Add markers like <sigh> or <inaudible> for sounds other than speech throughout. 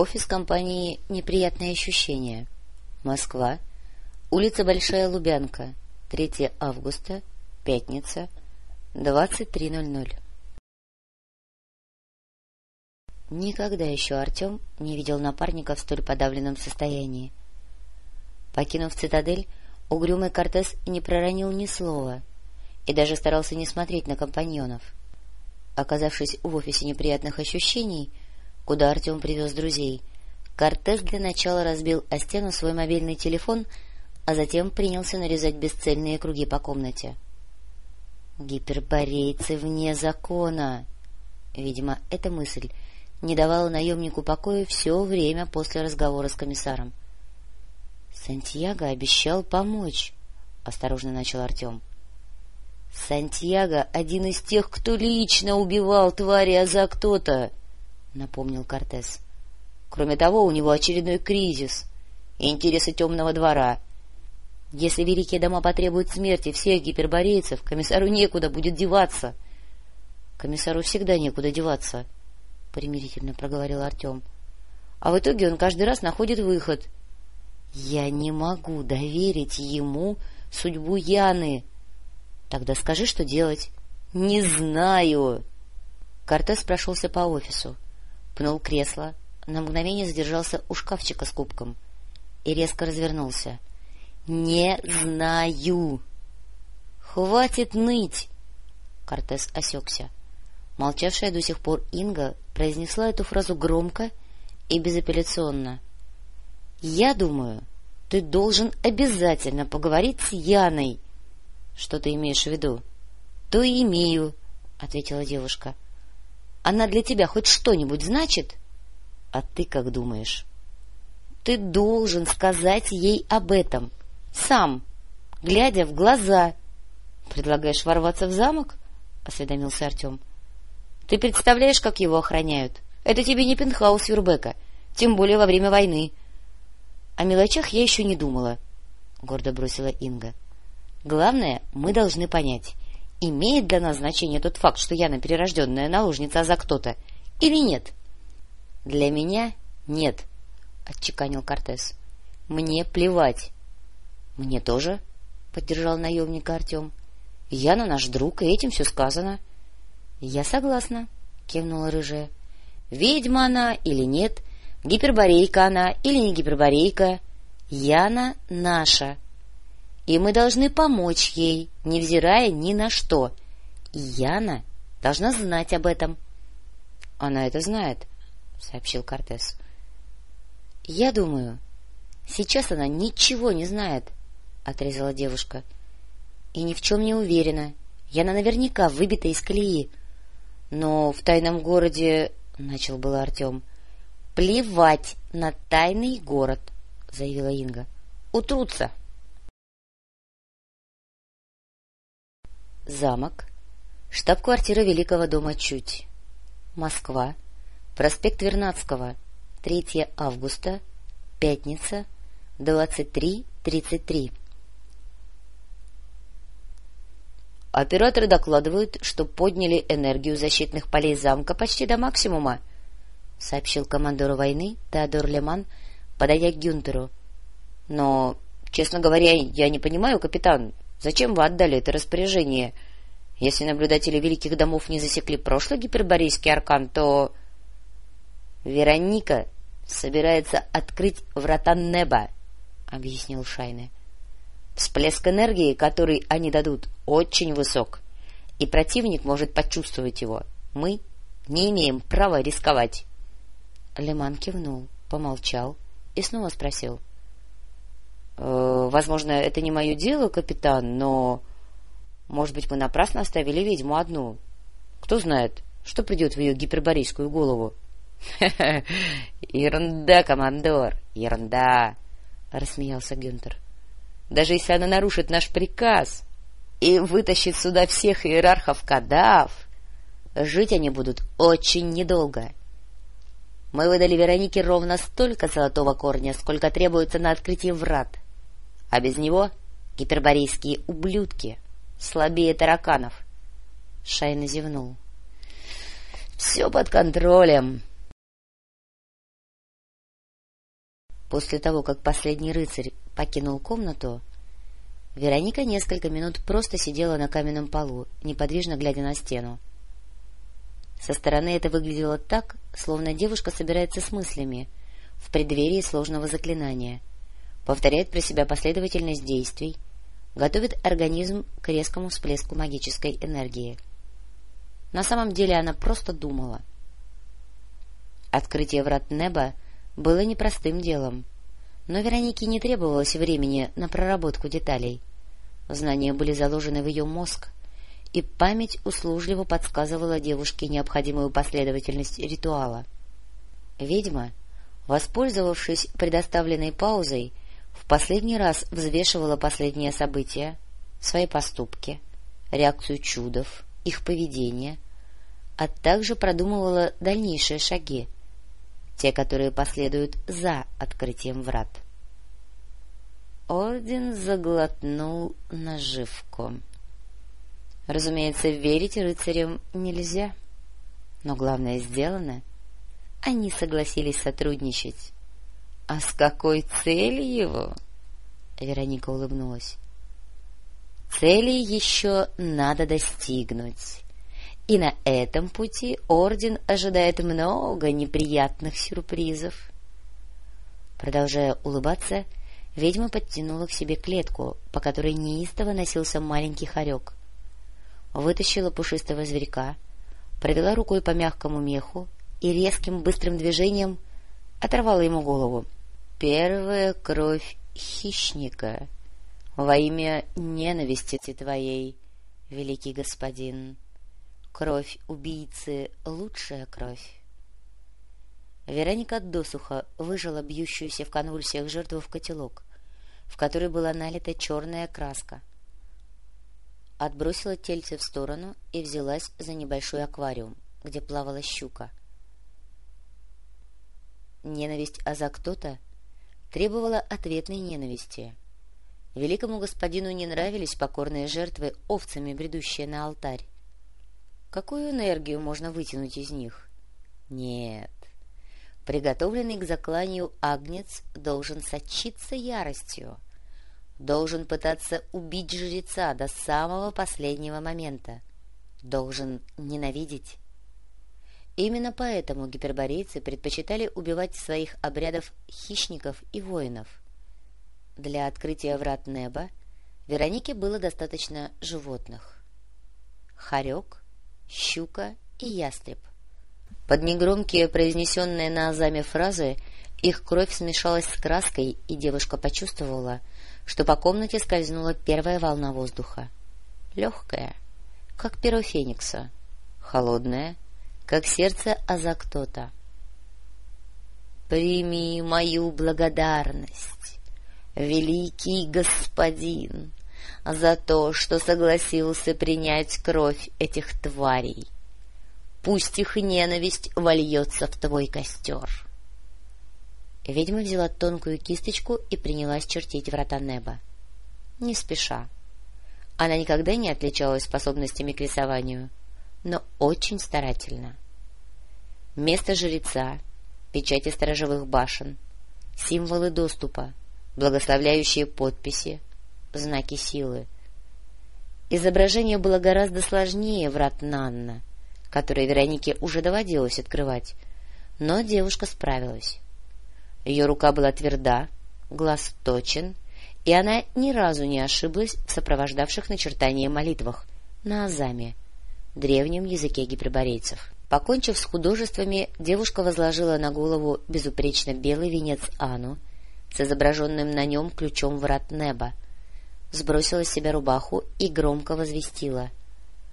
Офис компании «Неприятные ощущения». Москва. Улица Большая Лубянка. 3 августа. Пятница. 23.00. Никогда еще Артем не видел напарника в столь подавленном состоянии. Покинув цитадель, угрюмый Кортес не проронил ни слова и даже старался не смотреть на компаньонов. Оказавшись в офисе неприятных ощущений, куда Артем привез друзей, Кортес для начала разбил о стену свой мобильный телефон, а затем принялся нарезать бесцельные круги по комнате. «Гиперборейцы вне закона!» Видимо, эта мысль не давала наемнику покоя все время после разговора с комиссаром. — Сантьяго обещал помочь, — осторожно начал Артем. — Сантьяго — один из тех, кто лично убивал твари, а за кто-то, — напомнил Кортес. — Кроме того, у него очередной кризис и интересы темного двора. Если великие дома потребуют смерти всех гиперборейцев, комиссару некуда будет деваться. — Комиссару всегда некуда деваться, — примирительно проговорил Артем. — А в итоге он каждый раз находит выход — я не могу доверить ему судьбу Яны. Тогда скажи, что делать. Не знаю. Кортес прошелся по офису, пнул кресло, на мгновение задержался у шкафчика с кубком и резко развернулся. Не знаю. Хватит ныть. Кортес осекся. Молчавшая до сих пор Инга произнесла эту фразу громко и безапелляционно. — Я думаю, ты должен обязательно поговорить с Яной. — Что ты имеешь в виду? — То и имею, — ответила девушка. — Она для тебя хоть что-нибудь значит? — А ты как думаешь? — Ты должен сказать ей об этом. Сам, глядя в глаза. — Предлагаешь ворваться в замок? — осведомился Артем. — Ты представляешь, как его охраняют? Это тебе не пентхаус Юрбека, тем более во время войны. О мелочах я еще не думала, — гордо бросила Инга. — Главное, мы должны понять, имеет для нас значение тот факт, что Яна перерожденная наложница за кто-то, или нет? — Для меня нет, — отчеканил Кортес. — Мне плевать. — Мне тоже, — поддержал наемника Артем. — Яна наш друг, и этим все сказано. — Я согласна, — кивнула рыжая. — Ведьма она или нет, гиперборейка она или не гиперборейка, Яна наша. И мы должны помочь ей, невзирая ни на что. И Яна должна знать об этом. — Она это знает, — сообщил Кортес. — Я думаю, сейчас она ничего не знает, — отрезала девушка. — И ни в чем не уверена. Яна наверняка выбита из колеи. Но в тайном городе... — начал было Артем. — Плевать на тайный город, — заявила Инга. — Утрутся. Замок. Штаб-квартира Великого дома Чуть. Москва. Проспект Вернадского. 3 августа. Пятница. 23.33. Операторы докладывают, что подняли энергию защитных полей замка почти до максимума, — сообщил командору войны Теодор Леман, подойдя к Гюнтеру. — Но, честно говоря, я не понимаю, капитан, зачем вы отдали это распоряжение? Если наблюдатели великих домов не засекли прошлый гиперборейский аркан, то... — Вероника собирается открыть врата неба, — объяснил Шайне. — Всплеск энергии, который они дадут, очень высок, и противник может почувствовать его. Мы не имеем права рисковать. Леман кивнул, помолчал и снова спросил. «Э, — Возможно, это не мое дело, капитан, но... Может быть, мы напрасно оставили ведьму одну. Кто знает, что придет в ее гиперборейскую голову? <laughs> — Ерунда, командор, ерунда! — рассмеялся Гюнтер. — Даже если она нарушит наш приказ и вытащит сюда всех иерархов кадав, жить они будут очень недолго. — мы выдали Веронике ровно столько золотого корня, сколько требуется на открытие врат. А без него гиперборейские ублюдки слабее тараканов. Шайна зевнул. — Все под контролем. После того, как последний рыцарь покинул комнату, Вероника несколько минут просто сидела на каменном полу, неподвижно глядя на стену. Со стороны это выглядело так, словно девушка собирается с мыслями в преддверии сложного заклинания, повторяет про себя последовательность действий, готовит организм к резкому всплеску магической энергии. На самом деле она просто думала. Открытие врат неба было непростым делом, но Веронике не требовалось времени на проработку деталей. Знания были заложены в ее мозг, и память услужливо подсказывала девушке необходимую последовательность ритуала. Ведьма, воспользовавшись предоставленной паузой, в последний раз взвешивала последние события, свои поступки, реакцию чудов, их поведение, а также продумывала дальнейшие шаги, те, которые последуют за открытием врат. Орден заглотнул наживку. Разумеется, верить рыцарям нельзя, но главное сделано. Они согласились сотрудничать. — А с какой целью? — Вероника улыбнулась. — Цели еще надо достигнуть. И на этом пути Орден ожидает много неприятных сюрпризов. Продолжая улыбаться, ведьма подтянула к себе клетку, по которой неистово носился маленький хорек. Вытащила пушистого зверька, провела рукой по мягкому меху и резким быстрым движением оторвала ему голову. Первая кровь хищника во имя ненависти твоей, великий господин. Кровь убийцы — лучшая кровь. Вероника досуха выжила бьющуюся в конвульсиях жертву в котелок, в который была налита черная краска. Отбросила тельце в сторону и взялась за небольшой аквариум, где плавала щука. Ненависть Азактота — требовала ответной ненависти. Великому господину не нравились покорные жертвы, овцами бредущие на алтарь. Какую энергию можно вытянуть из них? Нет. Приготовленный к закланию агнец должен сочиться яростью, должен пытаться убить жреца до самого последнего момента, должен ненавидеть. Именно поэтому гиперборейцы предпочитали убивать своих обрядов хищников и воинов. Для открытия врат неба Веронике было достаточно животных. Хорек, щука и ястреб. Под негромкие произнесенные на азаме фразы их кровь смешалась с краской, и девушка почувствовала, что по комнате скользнула первая волна воздуха. Легкая, как перо феникса, холодная, как сердце Азактота. «Прими мою благодарность, великий господин, за то, что согласился принять кровь этих тварей. Пусть их ненависть вольется в твой костер». Ведьма взяла тонкую кисточку и принялась чертить врата неба. Не спеша. Она никогда не отличалась способностями к рисованию — но очень старательно. Место жреца, печати сторожевых башен, символы доступа, благословляющие подписи, знаки силы. Изображение было гораздо сложнее врат Нанна, которые Веронике уже доводилось открывать, но девушка справилась. Ее рука была тверда, глаз точен, и она ни разу не ошиблась в сопровождавших начертание молитвах на Азаме — древнем языке гиперборейцев. Покончив с художествами, девушка возложила на голову безупречно белый венец Ану с изображенным на нем ключом врат неба, сбросила с себя рубаху и громко возвестила.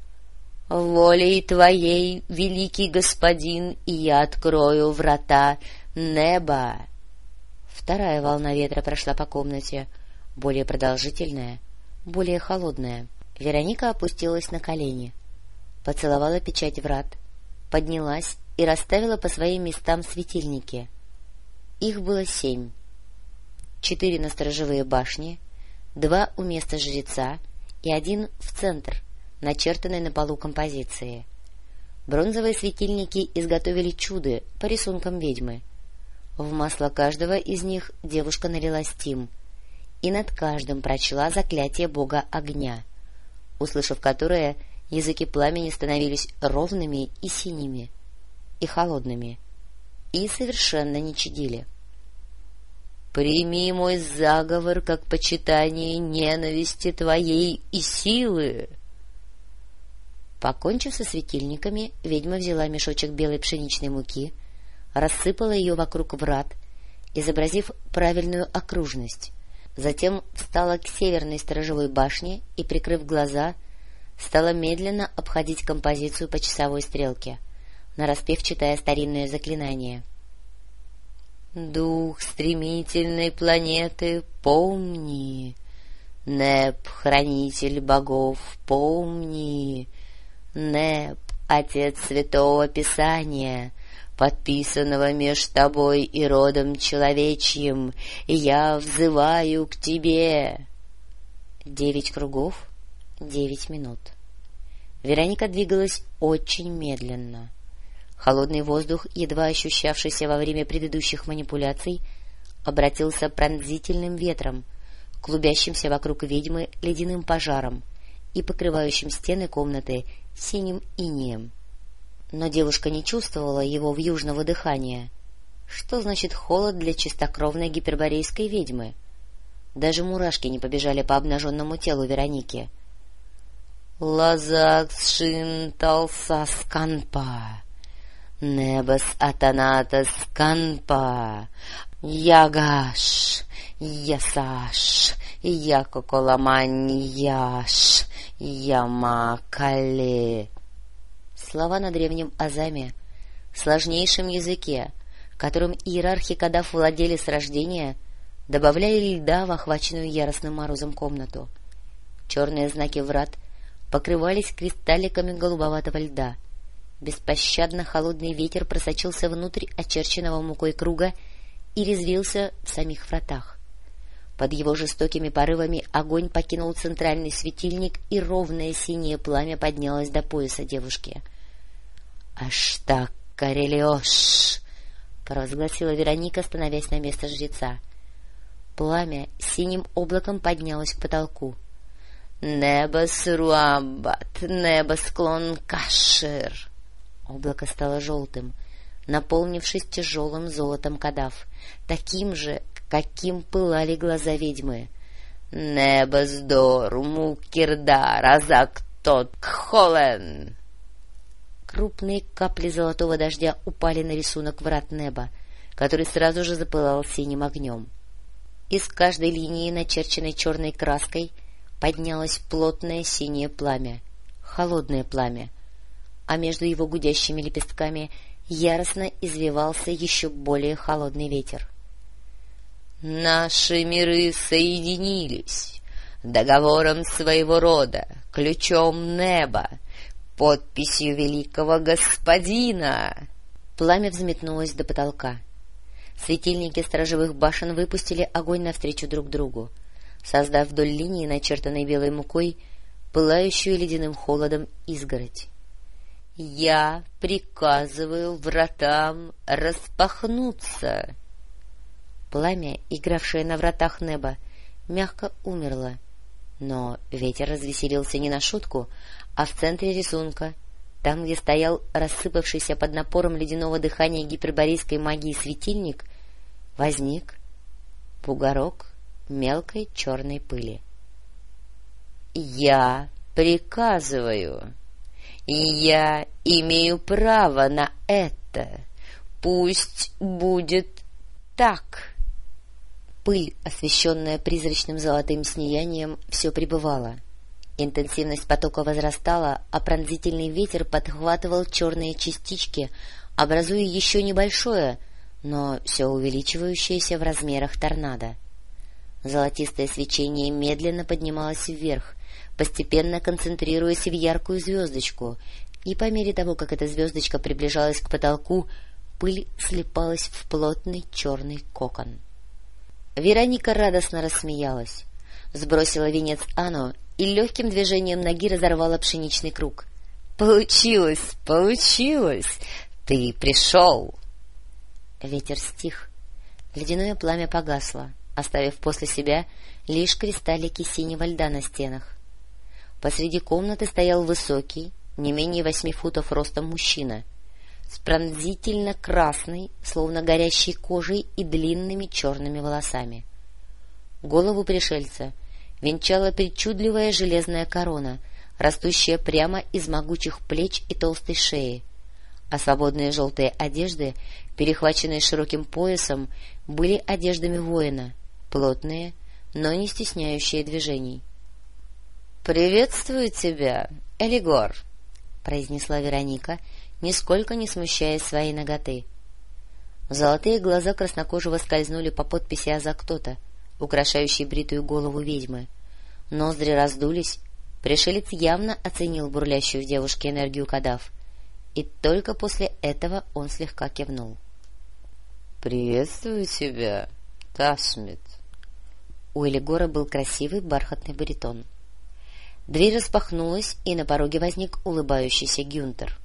— Волей твоей, великий господин, я открою врата неба! Вторая волна ветра прошла по комнате, более продолжительная, более холодная. Вероника опустилась на колени — поцеловала печать врат, поднялась и расставила по своим местам светильники. Их было семь. Четыре на сторожевые башни, два у места жреца и один в центр, начертанной на полу композиции. Бронзовые светильники изготовили чуды по рисункам ведьмы. В масло каждого из них девушка налила стим, и над каждым прочла заклятие бога огня, услышав которое, языки пламени становились ровными и синими, и холодными, и совершенно не чадили. «Прими мой заговор как почитание ненависти твоей и силы!» Покончив со светильниками, ведьма взяла мешочек белой пшеничной муки, рассыпала ее вокруг врат, изобразив правильную окружность, затем встала к северной сторожевой башне и, прикрыв глаза, стала медленно обходить композицию по часовой стрелке, нараспев читая старинное заклинание. «Дух стремительной планеты, помни! Неп, хранитель богов, помни! Неп, отец святого писания!» подписанного меж тобой и родом человечьим, я взываю к тебе. Девять кругов, девять минут. Вероника двигалась очень медленно. Холодный воздух, едва ощущавшийся во время предыдущих манипуляций, обратился пронзительным ветром, клубящимся вокруг ведьмы ледяным пожаром и покрывающим стены комнаты синим инеем. Но девушка не чувствовала его в южного дыхания. Что значит холод для чистокровной гиперборейской ведьмы? Даже мурашки не побежали по обнаженному телу Вероники. «Лазак шин талса сканпа, небос атаната сканпа, ягаш, ясаш, якоколамань яш, ямакале» слова на древнем Азаме, сложнейшем языке, которым иерархи Кадав владели с рождения, добавляли льда в охваченную яростным морозом комнату. Черные знаки врат покрывались кристалликами голубоватого льда. Беспощадно холодный ветер просочился внутрь очерченного мукой круга и резвился в самих вратах. Под его жестокими порывами огонь покинул центральный светильник, и ровное синее пламя поднялось до пояса девушки — Аж так, Карелиош! — провозгласила Вероника, становясь на место жреца. Пламя синим облаком поднялось к потолку. — Небо Суруамбат, небо склон Кашир! Облако стало желтым, наполнившись тяжелым золотом кадав, таким же, каким пылали глаза ведьмы. — Небо Сдор, Мукирда, Разак Тот, Холен! Крупные капли золотого дождя упали на рисунок врат неба, который сразу же запылал синим огнем. Из каждой линии, начерченной черной краской, поднялось плотное синее пламя, холодное пламя, а между его гудящими лепестками яростно извивался еще более холодный ветер. «Наши миры соединились!» договором своего рода, ключом неба, подписью великого господина!» Пламя взметнулось до потолка. Светильники сторожевых башен выпустили огонь навстречу друг другу, создав вдоль линии, начертанной белой мукой, пылающую ледяным холодом изгородь. «Я приказываю вратам распахнуться!» Пламя, игравшее на вратах неба, мягко умерло, но ветер развеселился не на шутку, а в центре рисунка, там, где стоял рассыпавшийся под напором ледяного дыхания гиперборейской магии светильник, возник бугорок мелкой черной пыли. — Я приказываю, и я имею право на это. Пусть будет так. Пыль, освещенная призрачным золотым сиянием, все пребывала — Интенсивность потока возрастала, а пронзительный ветер подхватывал черные частички, образуя еще небольшое, но все увеличивающееся в размерах торнадо. Золотистое свечение медленно поднималось вверх, постепенно концентрируясь в яркую звездочку, и по мере того, как эта звездочка приближалась к потолку, пыль слепалась в плотный черный кокон. Вероника радостно рассмеялась, сбросила венец Ану и легким движением ноги разорвала пшеничный круг. — Получилось, получилось! Ты пришел! Ветер стих, Ледяное пламя погасло, оставив после себя лишь кристаллики синего льда на стенах. Посреди комнаты стоял высокий, не менее восьми футов ростом мужчина, с пронзительно красной, словно горящей кожей и длинными черными волосами. Голову пришельца венчала причудливая железная корона, растущая прямо из могучих плеч и толстой шеи, а свободные желтые одежды, перехваченные широким поясом, были одеждами воина, плотные, но не стесняющие движений. — Приветствую тебя, Элигор! — произнесла Вероника, нисколько не смущаясь своей ноготы. Золотые глаза краснокожего скользнули по подписи «А за кто-то», украшающей бритую голову ведьмы. Ноздри раздулись, пришелец явно оценил бурлящую в девушке энергию кадав, и только после этого он слегка кивнул. — Приветствую тебя, Тасмит. У Элигора был красивый бархатный баритон. Дверь распахнулась, и на пороге возник улыбающийся Гюнтер.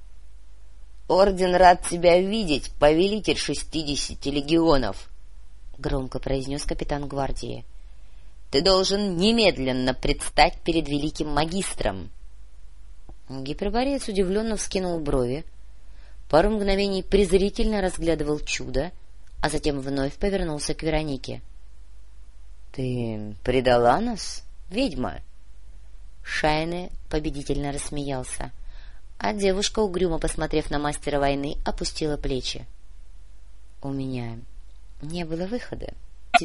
— Орден рад тебя видеть, повелитель шестидесяти легионов! — громко произнес капитан гвардии. — Ты должен немедленно предстать перед великим магистром! Гипербореец удивленно вскинул брови, пару мгновений презрительно разглядывал чудо, а затем вновь повернулся к Веронике. — Ты предала нас, ведьма? Шайне победительно рассмеялся, а девушка, угрюмо посмотрев на мастера войны, опустила плечи. — У меня не было выхода. —